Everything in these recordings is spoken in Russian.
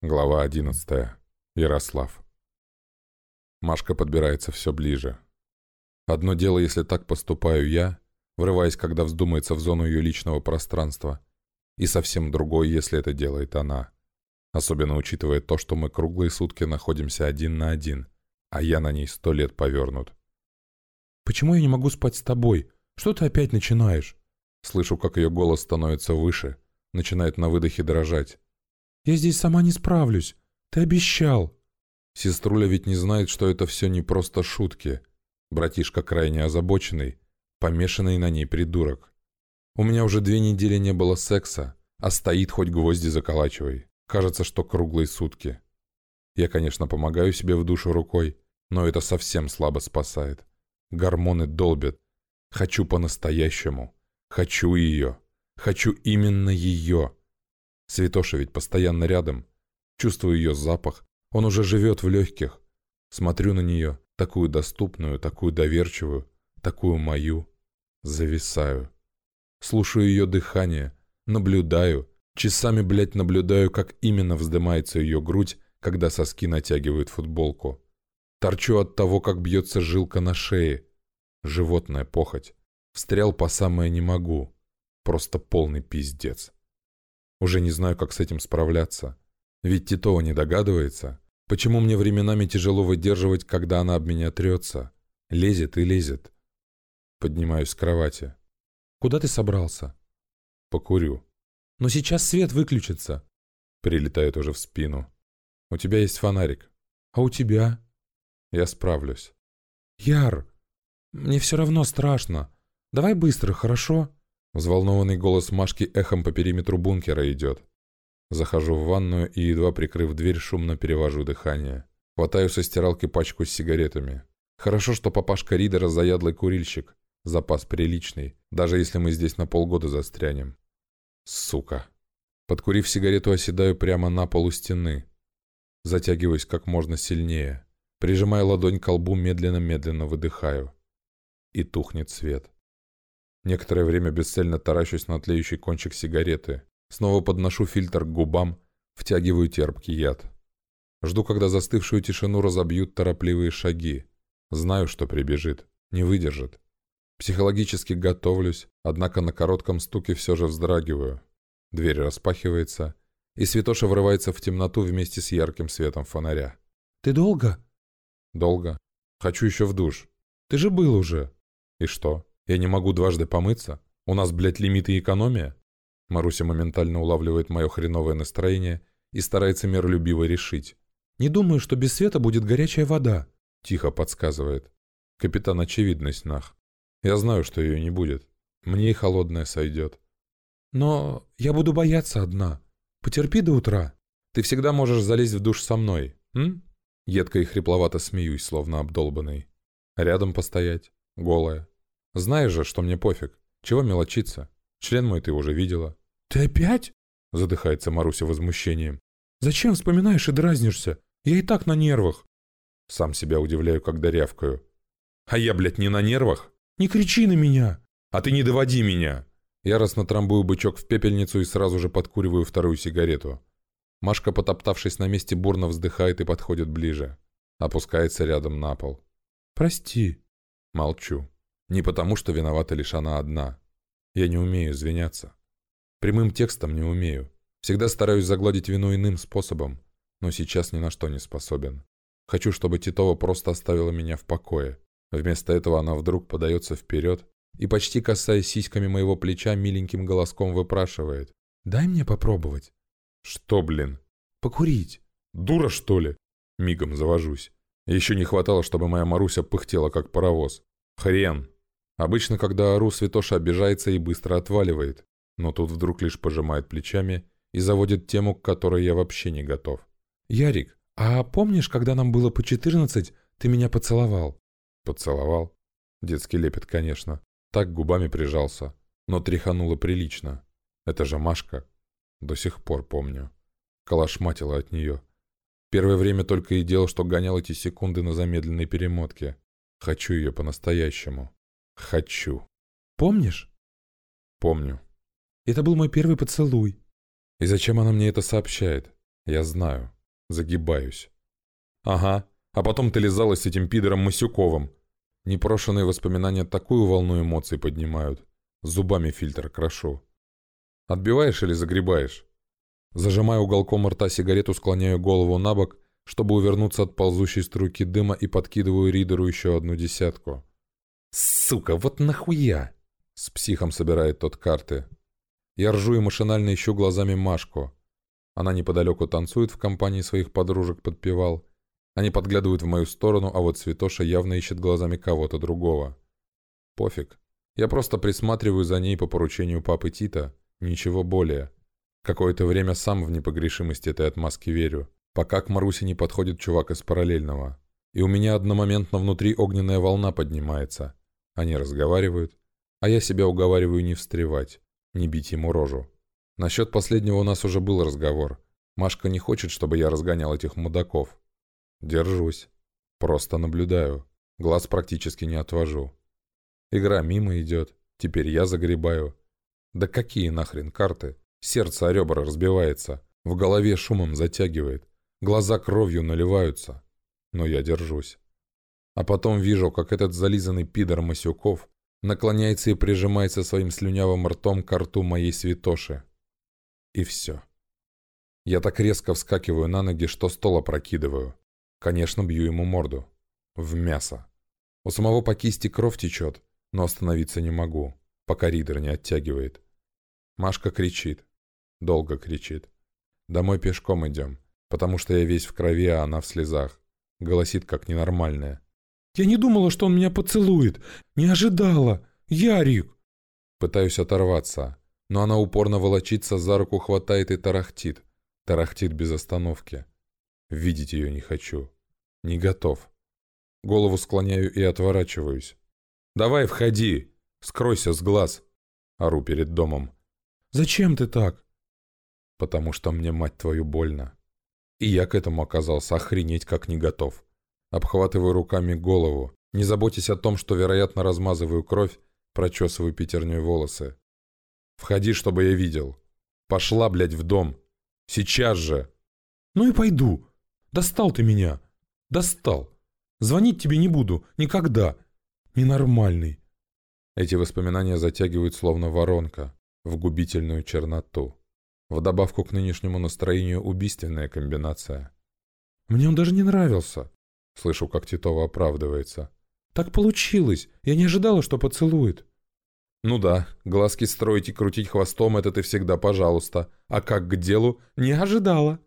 Глава одиннадцатая. Ярослав. Машка подбирается все ближе. Одно дело, если так поступаю я, врываясь, когда вздумается в зону ее личного пространства, и совсем другое, если это делает она. Особенно учитывая то, что мы круглые сутки находимся один на один, а я на ней сто лет повернут. «Почему я не могу спать с тобой? Что ты опять начинаешь?» Слышу, как ее голос становится выше, начинает на выдохе дрожать. Я здесь сама не справлюсь. Ты обещал. Сеструля ведь не знает, что это все не просто шутки. Братишка крайне озабоченный, помешанный на ней придурок. У меня уже две недели не было секса, а стоит хоть гвозди заколачивай. Кажется, что круглые сутки. Я, конечно, помогаю себе в душу рукой, но это совсем слабо спасает. Гормоны долбят. Хочу по-настоящему. Хочу ее. Хочу именно ее. Святоша ведь постоянно рядом. Чувствую ее запах. Он уже живет в легких. Смотрю на нее, такую доступную, такую доверчивую, такую мою. Зависаю. Слушаю ее дыхание. Наблюдаю. Часами, блядь, наблюдаю, как именно вздымается ее грудь, когда соски натягивают футболку. Торчу от того, как бьется жилка на шее. Животная похоть. Встрял по самое не могу. Просто полный пиздец. Уже не знаю, как с этим справляться. Ведь Титова не догадывается, почему мне временами тяжело выдерживать, когда она об меня трется. Лезет и лезет. Поднимаюсь с кровати. «Куда ты собрался?» «Покурю». «Но сейчас свет выключится». Прилетает уже в спину. «У тебя есть фонарик». «А у тебя?» «Я справлюсь». «Яр, мне все равно страшно. Давай быстро, хорошо?» Взволнованный голос Машки эхом по периметру бункера идет. Захожу в ванную и, едва прикрыв дверь, шумно перевожу дыхание. Хватаю со стиралки пачку с сигаретами. Хорошо, что папашка Ридера заядлый курильщик. Запас приличный, даже если мы здесь на полгода застрянем. Сука. Подкурив сигарету, оседаю прямо на полу стены. Затягиваюсь как можно сильнее. Прижимая ладонь к колбу, медленно-медленно выдыхаю. И тухнет свет. Некоторое время бесцельно таращусь на тлеющий кончик сигареты. Снова подношу фильтр к губам, втягиваю терпкий яд. Жду, когда застывшую тишину разобьют торопливые шаги. Знаю, что прибежит. Не выдержит. Психологически готовлюсь, однако на коротком стуке все же вздрагиваю. Дверь распахивается, и Святоша врывается в темноту вместе с ярким светом фонаря. «Ты долго?» «Долго. Хочу еще в душ». «Ты же был уже». «И что?» Я не могу дважды помыться? У нас, блядь, лимиты и экономия?» Маруся моментально улавливает мое хреновое настроение и старается миролюбиво решить. «Не думаю, что без света будет горячая вода», — тихо подсказывает. Капитан очевидность нах. Я знаю, что ее не будет. Мне и холодная сойдет. «Но я буду бояться одна. Потерпи до утра. Ты всегда можешь залезть в душ со мной, м?» Едко и хрипловато смеюсь, словно обдолбанный. Рядом постоять, голая, знаешь же, что мне пофиг. Чего мелочиться? Член мой ты уже видела». «Ты опять?» — задыхается Маруся возмущением. «Зачем вспоминаешь и дразнишься? Я и так на нервах». Сам себя удивляю, когда рявкаю. «А я, блядь, не на нервах?» «Не кричи на меня!» «А ты не доводи меня!» Яростно трамбую бычок в пепельницу и сразу же подкуриваю вторую сигарету. Машка, потоптавшись на месте, бурно вздыхает и подходит ближе. Опускается рядом на пол. «Прости». Молчу. Не потому, что виновата лишь она одна. Я не умею извиняться. Прямым текстом не умею. Всегда стараюсь загладить вину иным способом, но сейчас ни на что не способен. Хочу, чтобы Титова просто оставила меня в покое. Вместо этого она вдруг подается вперед и, почти касаясь сиськами моего плеча, миленьким голоском выпрашивает. «Дай мне попробовать». «Что, блин?» «Покурить». «Дура, что ли?» Мигом завожусь. Еще не хватало, чтобы моя Маруся пыхтела, как паровоз. «Хрен!» Обычно, когда ору, Святоша обижается и быстро отваливает, но тут вдруг лишь пожимает плечами и заводит тему, к которой я вообще не готов. «Ярик, а помнишь, когда нам было по четырнадцать, ты меня поцеловал?» «Поцеловал?» Детский лепет, конечно. Так губами прижался, но тряхануло прилично. Это же Машка. До сих пор помню. Калашматила от нее. Первое время только и делал, что гонял эти секунды на замедленной перемотке. Хочу ее по-настоящему. Хочу. Помнишь? Помню. Это был мой первый поцелуй. И зачем она мне это сообщает? Я знаю. Загибаюсь. Ага. А потом ты лизалась с этим пидором Масюковым. Непрошенные воспоминания такую волну эмоций поднимают. Зубами фильтр крошу. Отбиваешь или загребаешь? Зажимая уголком рта сигарету, склоняю голову на бок, чтобы увернуться от ползущей струйки дыма и подкидываю Ридеру еще одну десятку. «Сука, вот нахуя!» С психом собирает тот карты. Я ржу и машинально ищу глазами Машку. Она неподалеку танцует в компании своих подружек подпевал. Они подглядывают в мою сторону, а вот Святоша явно ищет глазами кого-то другого. Пофиг. Я просто присматриваю за ней по поручению папы Тита. Ничего более. Какое-то время сам в непогрешимость этой отмазки верю. Пока к Марусе не подходит чувак из параллельного. И у меня одномоментно внутри огненная волна поднимается. Они разговаривают, а я себя уговариваю не встревать, не бить ему рожу. Насчет последнего у нас уже был разговор. Машка не хочет, чтобы я разгонял этих мудаков. Держусь. Просто наблюдаю. Глаз практически не отвожу. Игра мимо идет. Теперь я загребаю. Да какие нахрен карты? Сердце о ребра разбивается. В голове шумом затягивает. Глаза кровью наливаются. Но я держусь. А потом вижу, как этот зализанный пидор Масюков наклоняется и прижимается своим слюнявым ртом к рту моей святоши. И все. Я так резко вскакиваю на ноги, что стол опрокидываю. Конечно, бью ему морду. В мясо. У самого по кисти кровь течет, но остановиться не могу, пока ридер не оттягивает. Машка кричит. Долго кричит. Домой пешком идем, потому что я весь в крови, а она в слезах. Голосит, как ненормальная. «Я не думала, что он меня поцелует! Не ожидала! Ярик!» Пытаюсь оторваться, но она упорно волочится, за руку хватает и тарахтит. Тарахтит без остановки. Видеть ее не хочу. Не готов. Голову склоняю и отворачиваюсь. «Давай, входи! Скройся с глаз!» Ору перед домом. «Зачем ты так?» «Потому что мне, мать твою, больно. И я к этому оказался охренеть как не готов. Обхватываю руками голову, не заботясь о том, что, вероятно, размазываю кровь, прочесываю пятерней волосы. «Входи, чтобы я видел. Пошла, блядь, в дом. Сейчас же!» «Ну и пойду!» Достал ты меня. Достал. Звонить тебе не буду. Никогда. Ненормальный. Эти воспоминания затягивают словно воронка в губительную черноту. В добавку к нынешнему настроению убийственная комбинация. «Мне он даже не нравился», — слышу, как Титова оправдывается. «Так получилось. Я не ожидала, что поцелует». «Ну да, глазки строить и крутить хвостом — это ты всегда пожалуйста. А как к делу? Не ожидала».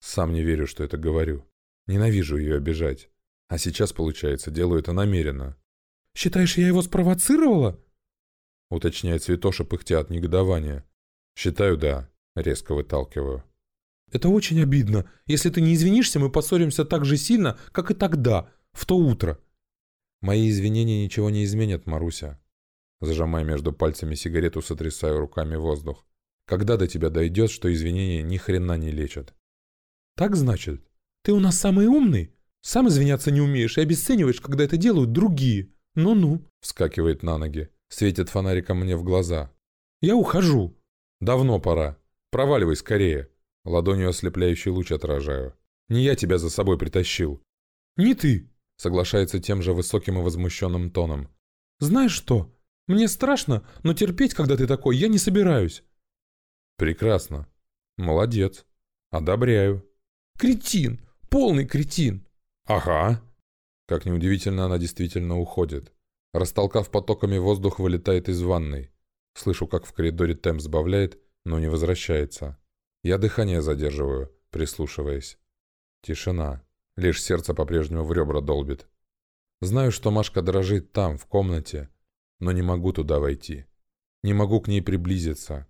Сам не верю, что это говорю. Ненавижу ее обижать. А сейчас, получается, делаю это намеренно. «Считаешь, я его спровоцировала?» Уточняет Святоша, пыхтя от негодования. «Считаю, да». Резко выталкиваю. «Это очень обидно. Если ты не извинишься, мы поссоримся так же сильно, как и тогда, в то утро». «Мои извинения ничего не изменят, Маруся». Зажимая между пальцами сигарету, сотрясаю руками воздух. «Когда до тебя дойдет, что извинения ни хрена не лечат?» «Так значит? Ты у нас самый умный? Сам извиняться не умеешь и обесцениваешь, когда это делают другие. Ну-ну». Вскакивает на ноги, светит фонариком мне в глаза. «Я ухожу». «Давно пора. Проваливай скорее». Ладонью ослепляющий луч отражаю. «Не я тебя за собой притащил». «Не ты», — соглашается тем же высоким и возмущенным тоном. «Знаешь что? Мне страшно, но терпеть, когда ты такой, я не собираюсь». «Прекрасно. Молодец. Одобряю». Кретин! Полный кретин!» «Ага!» Как неудивительно, она действительно уходит. Растолкав потоками воздух, вылетает из ванной. Слышу, как в коридоре темп сбавляет, но не возвращается. Я дыхание задерживаю, прислушиваясь. Тишина. Лишь сердце по-прежнему в ребра долбит. Знаю, что Машка дрожит там, в комнате, но не могу туда войти. Не могу к ней приблизиться.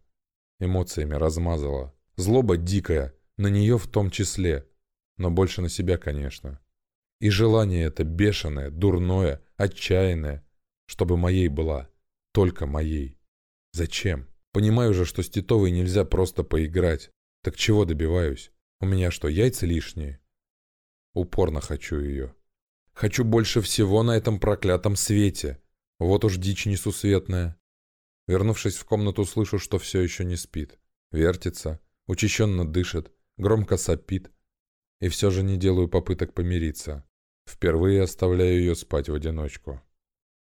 Эмоциями размазала. Злоба дикая, на нее в том числе, но больше на себя, конечно. И желание это бешеное, дурное, отчаянное, чтобы моей была, только моей. Зачем? Понимаю же, что с Титовой нельзя просто поиграть. Так чего добиваюсь? У меня что, яйца лишние? Упорно хочу ее. Хочу больше всего на этом проклятом свете. Вот уж дичь несусветная. Вернувшись в комнату, слышу, что все еще не спит. Вертится, учащенно дышит, громко сопит. И все же не делаю попыток помириться. Впервые оставляю ее спать в одиночку.